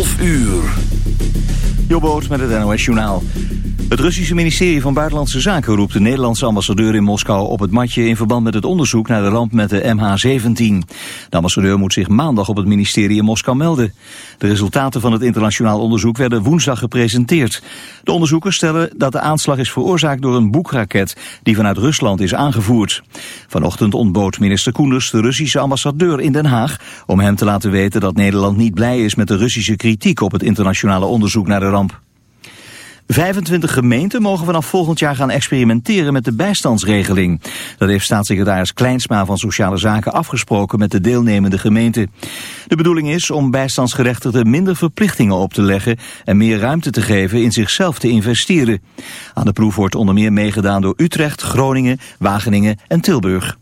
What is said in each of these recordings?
11 uur. Jobboot met het NOS Journaal. Het Russische ministerie van Buitenlandse Zaken roept de Nederlandse ambassadeur in Moskou op het matje in verband met het onderzoek naar de ramp met de MH17. De ambassadeur moet zich maandag op het ministerie in Moskou melden. De resultaten van het internationaal onderzoek werden woensdag gepresenteerd. De onderzoekers stellen dat de aanslag is veroorzaakt door een boekraket die vanuit Rusland is aangevoerd. Vanochtend ontbood minister Koenders de Russische ambassadeur in Den Haag om hem te laten weten dat Nederland niet blij is met de Russische kritiek op het internationale onderzoek naar de ramp. 25 gemeenten mogen vanaf volgend jaar gaan experimenteren met de bijstandsregeling. Dat heeft staatssecretaris Kleinsma van Sociale Zaken afgesproken met de deelnemende gemeenten. De bedoeling is om bijstandsgerechtigden minder verplichtingen op te leggen en meer ruimte te geven in zichzelf te investeren. Aan de proef wordt onder meer meegedaan door Utrecht, Groningen, Wageningen en Tilburg.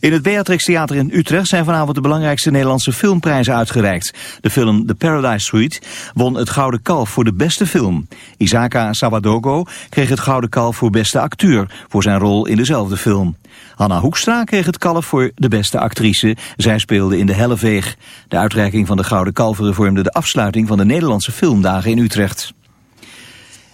In het Beatrix Theater in Utrecht zijn vanavond de belangrijkste Nederlandse filmprijzen uitgereikt. De film The Paradise Suite won het Gouden Kalf voor de beste film. Isaka Sawadogo kreeg het Gouden Kalf voor beste acteur voor zijn rol in dezelfde film. Hanna Hoekstra kreeg het kalf voor de beste actrice. Zij speelde in De Helleveeg. De uitreiking van de Gouden Kalveren vormde de afsluiting van de Nederlandse filmdagen in Utrecht.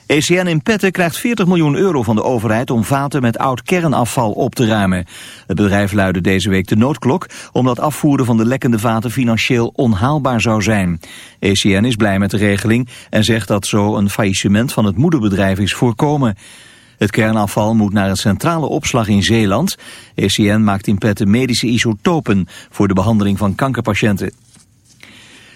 ECN in Petten krijgt 40 miljoen euro van de overheid om vaten met oud kernafval op te ruimen. Het bedrijf luidde deze week de noodklok omdat afvoeren van de lekkende vaten financieel onhaalbaar zou zijn. ECN is blij met de regeling en zegt dat zo een faillissement van het moederbedrijf is voorkomen. Het kernafval moet naar een centrale opslag in Zeeland. ECN maakt in Petten medische isotopen voor de behandeling van kankerpatiënten.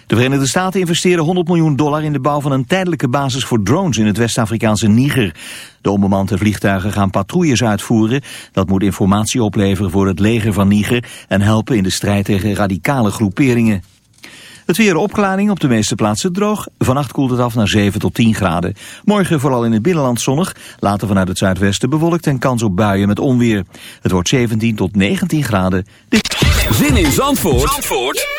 De Verenigde Staten investeren 100 miljoen dollar in de bouw van een tijdelijke basis voor drones in het West-Afrikaanse Niger. De onbemande vliegtuigen gaan patrouilles uitvoeren. Dat moet informatie opleveren voor het leger van Niger en helpen in de strijd tegen radicale groeperingen. Het weer opklaring op de meeste plaatsen droog. Vannacht koelt het af naar 7 tot 10 graden. Morgen vooral in het binnenland zonnig. Later vanuit het zuidwesten bewolkt en kans op buien met onweer. Het wordt 17 tot 19 graden. Zin in Zandvoort, Zandvoort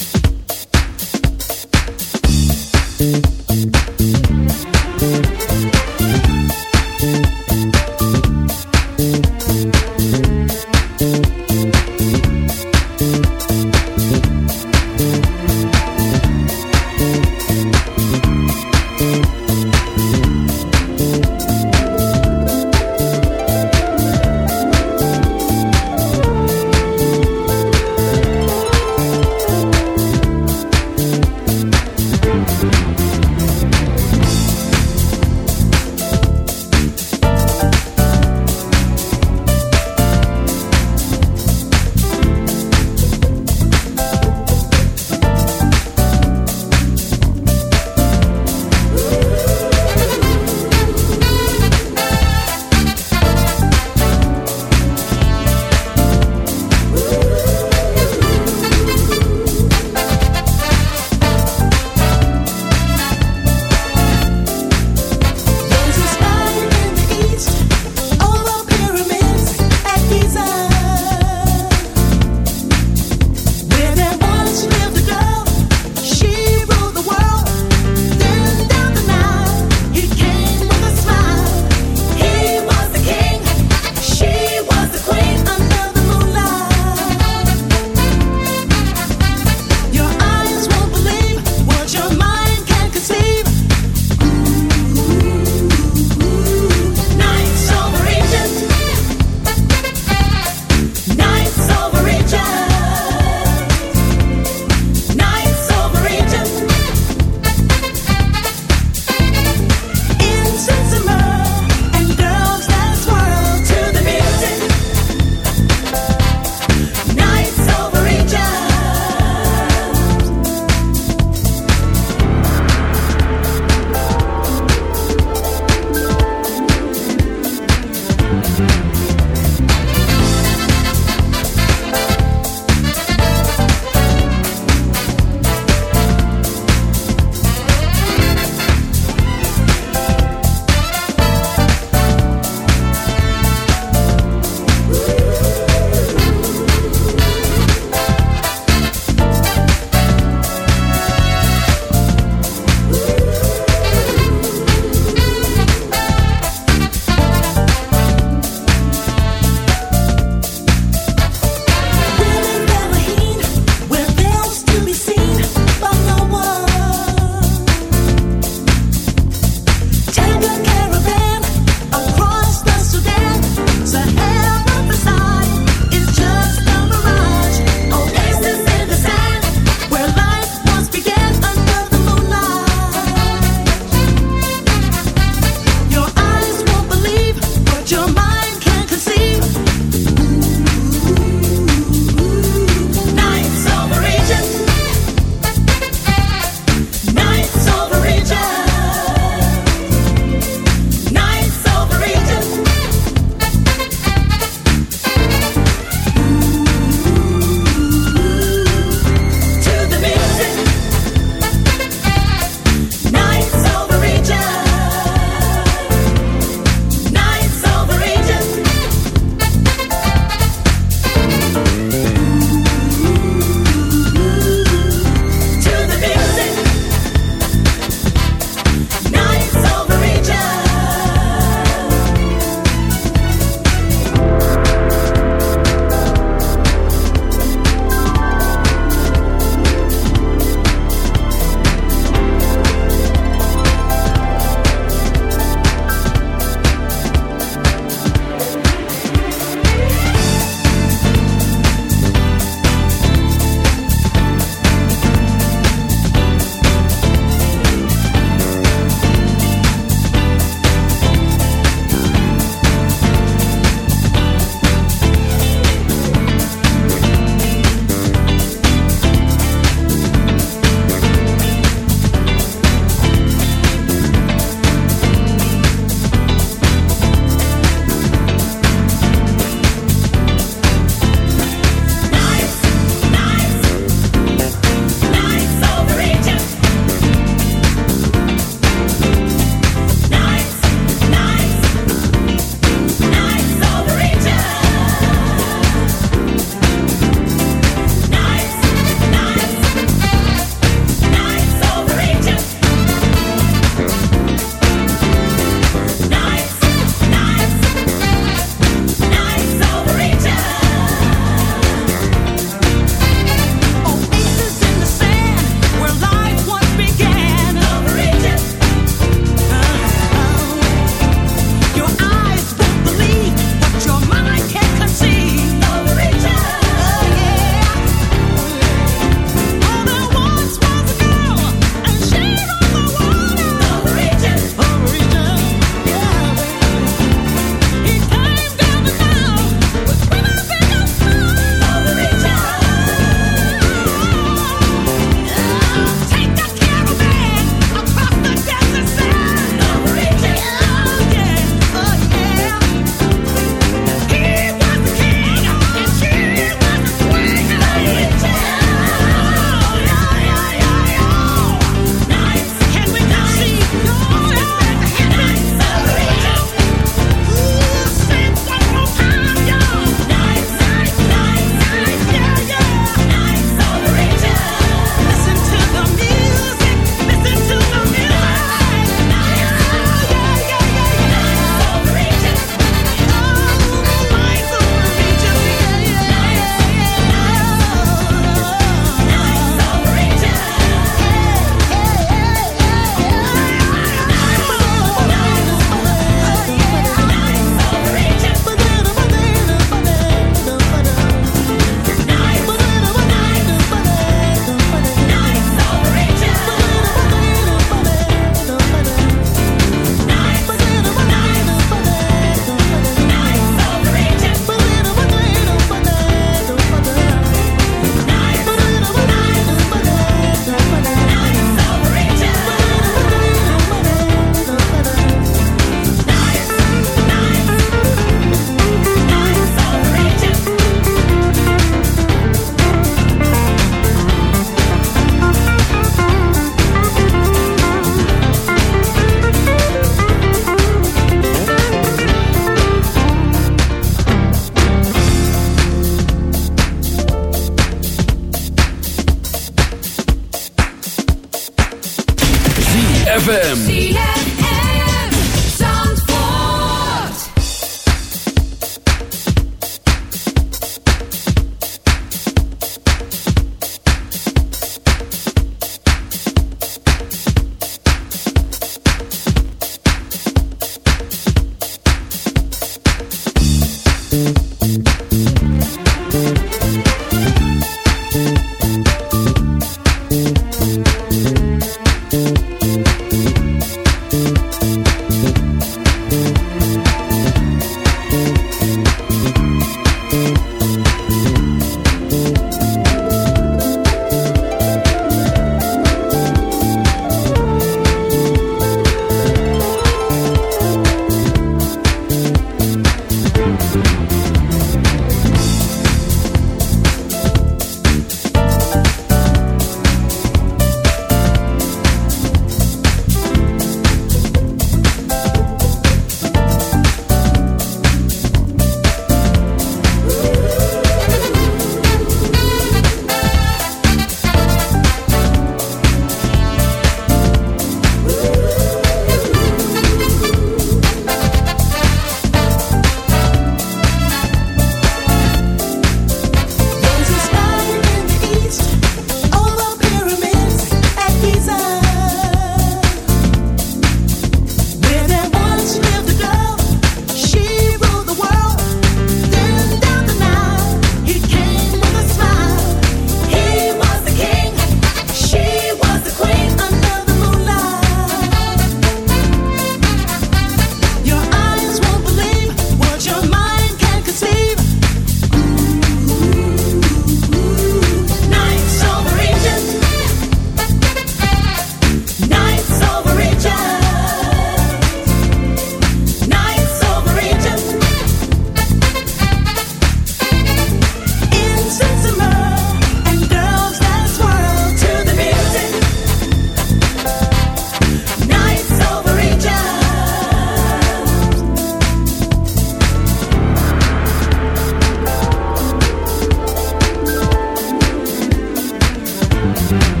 Música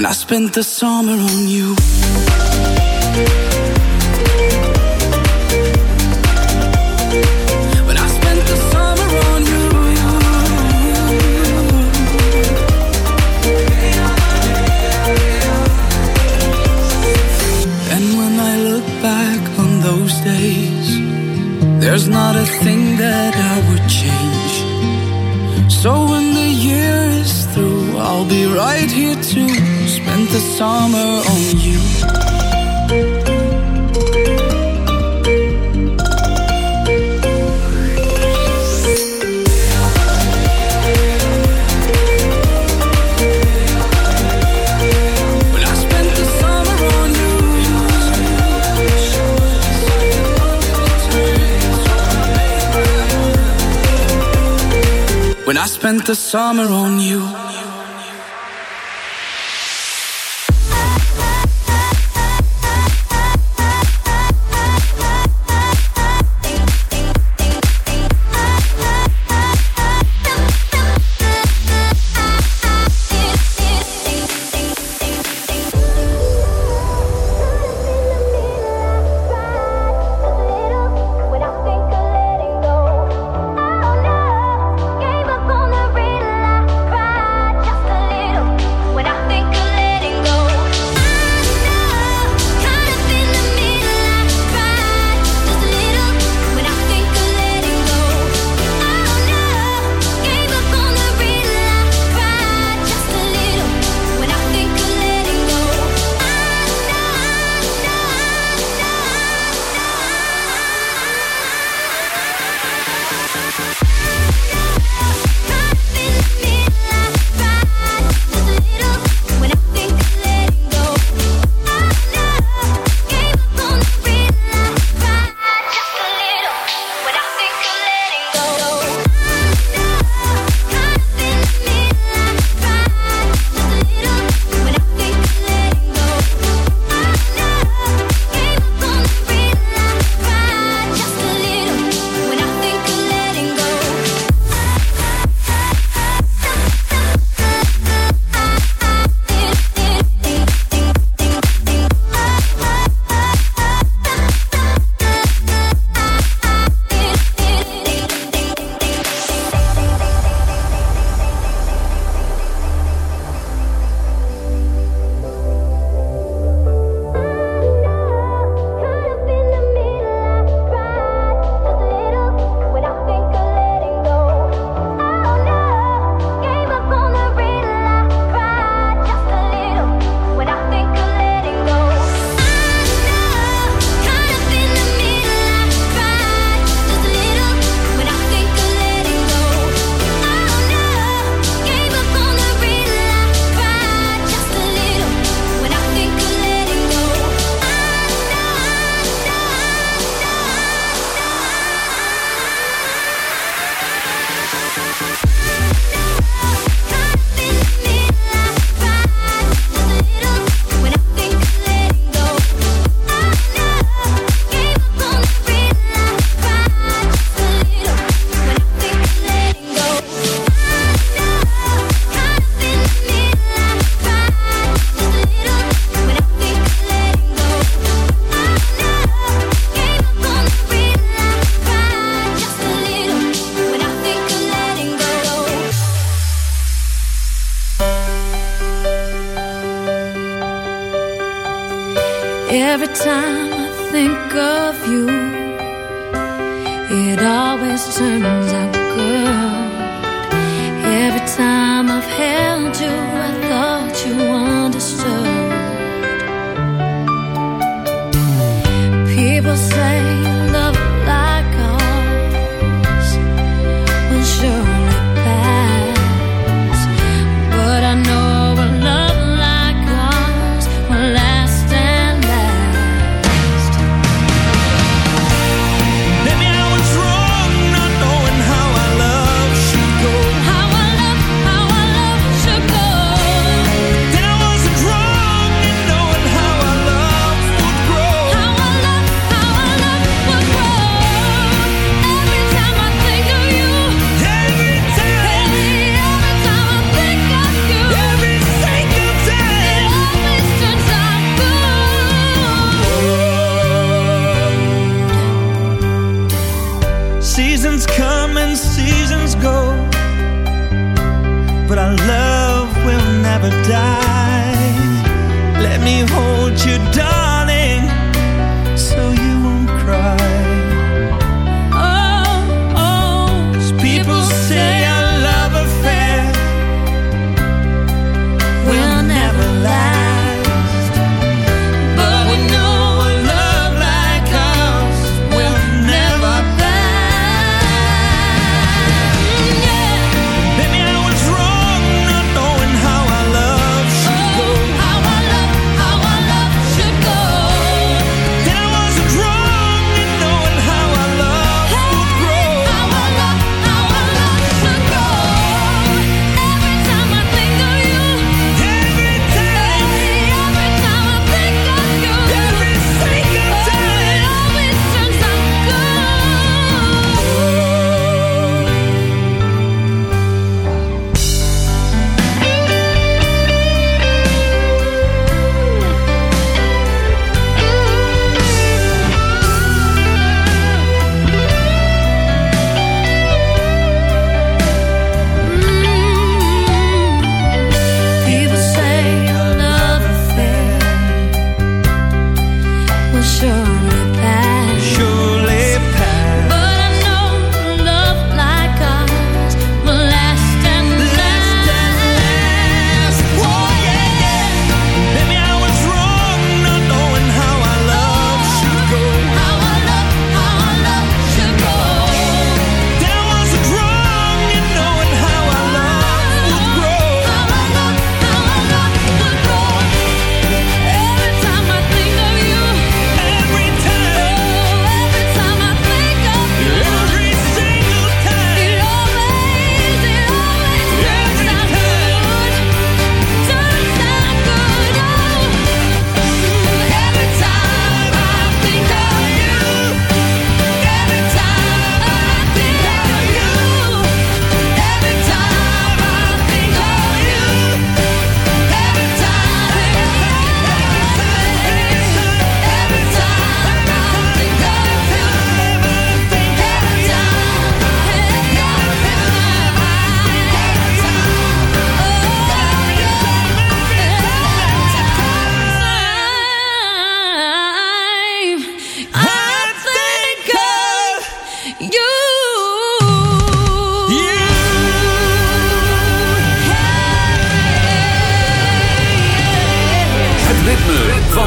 When I spent the summer on you. When I spent the summer on you. And when I look back on those days, there's not a thing that I would change. So be right here to spend the summer on you. When I spent the summer on you. When I spent the summer on you.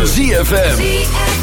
ZFM.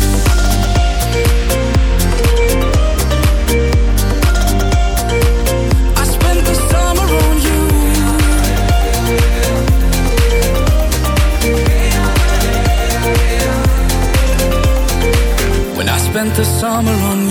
the summer on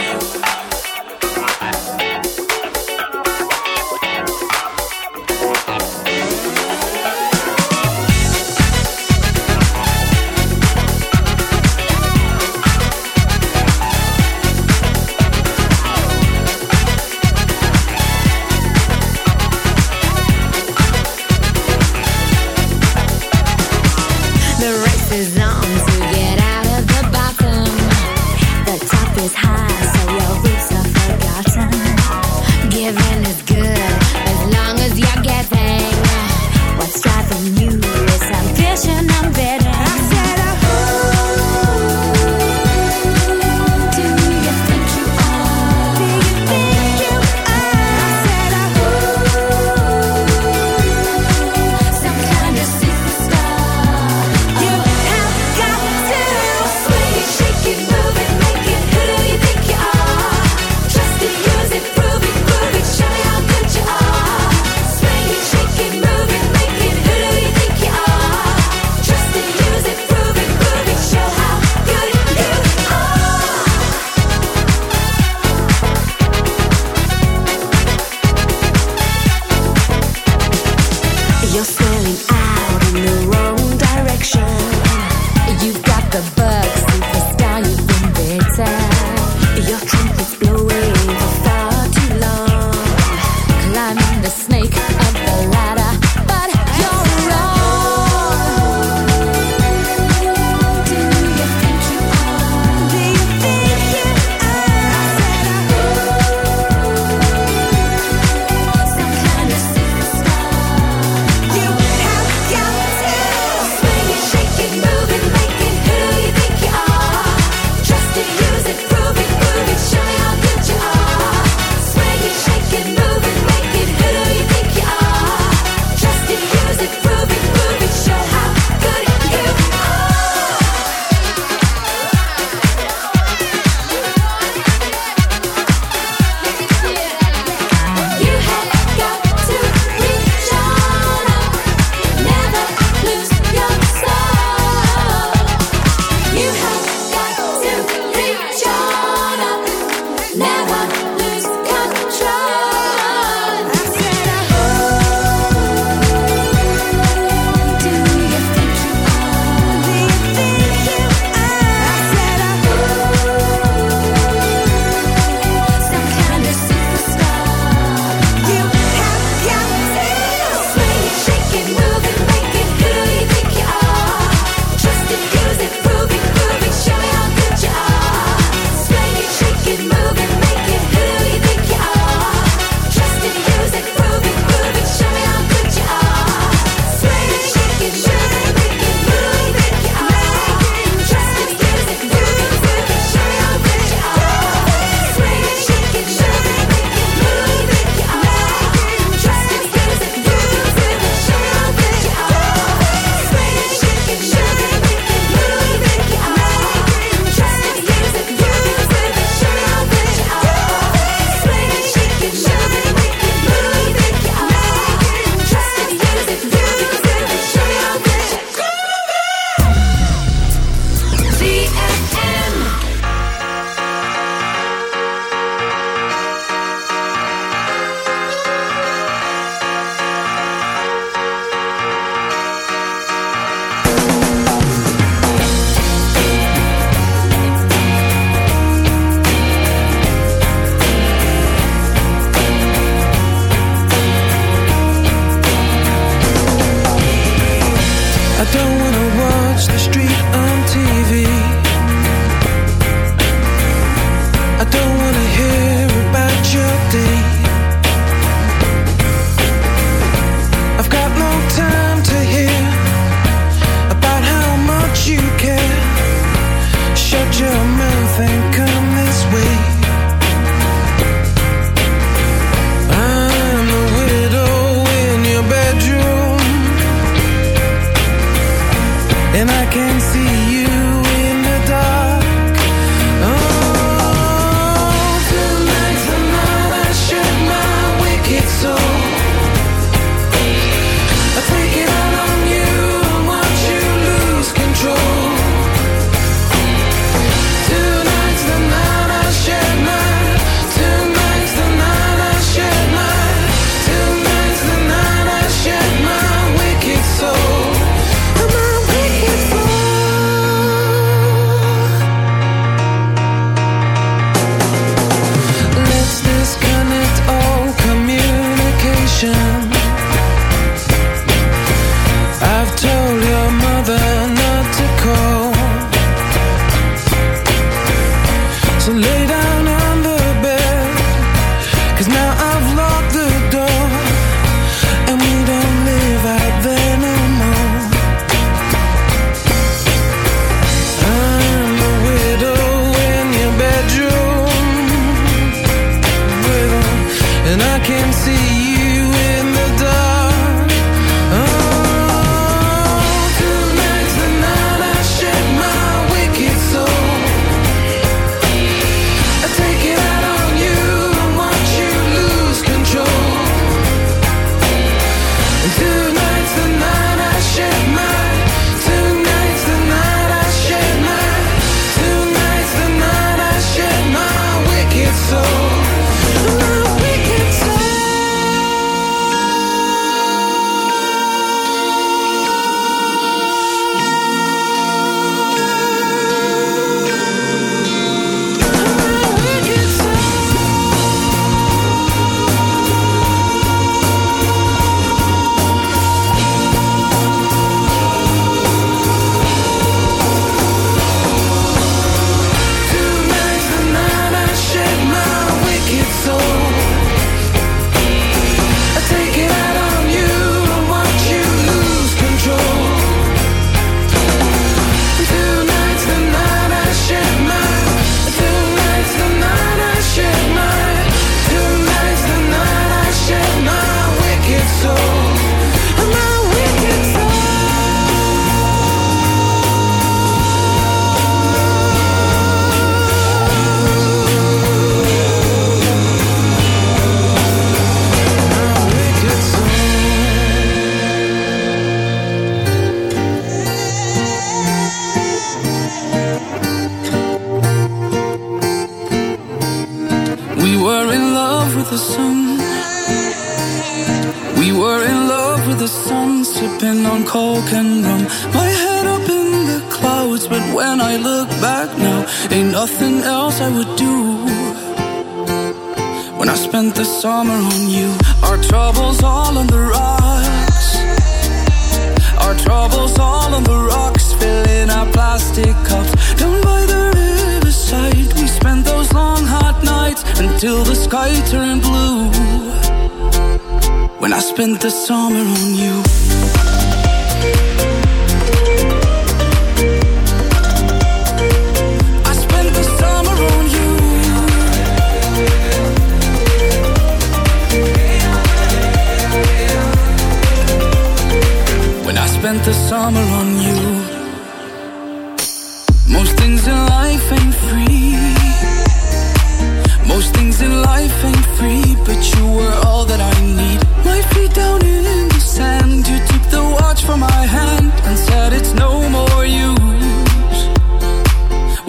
the summer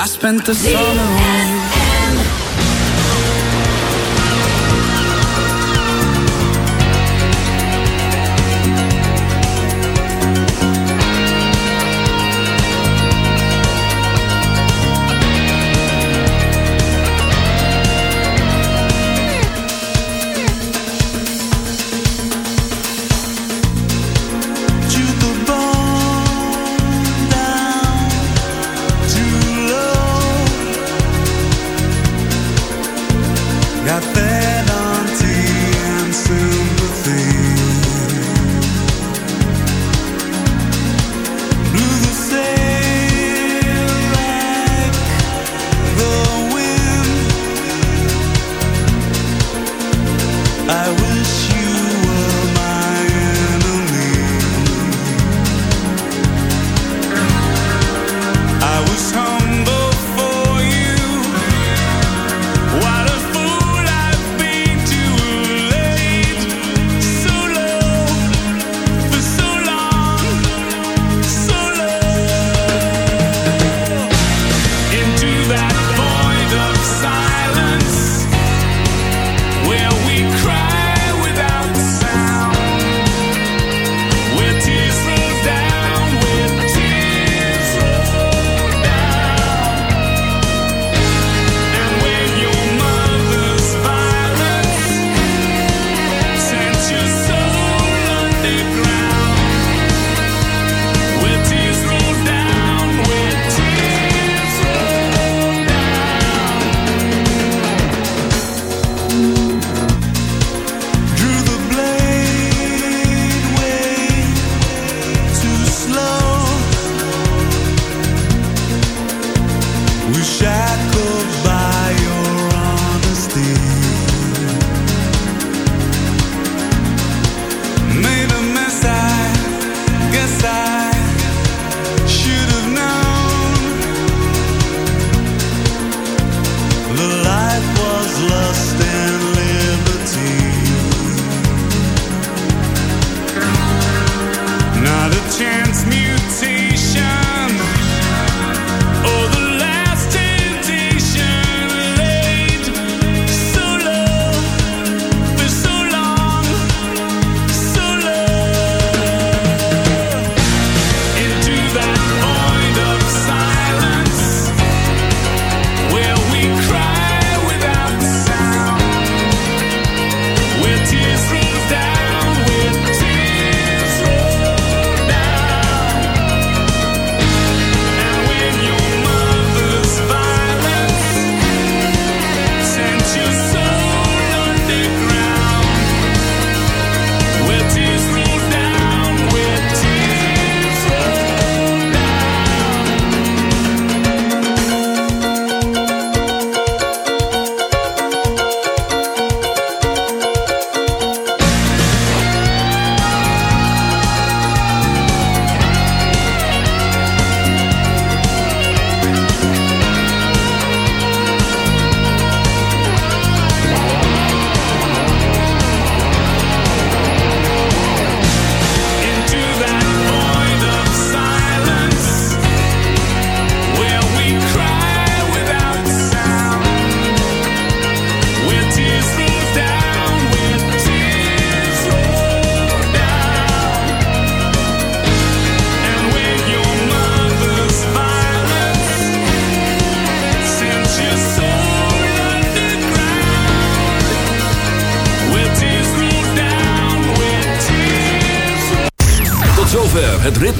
I spent the summer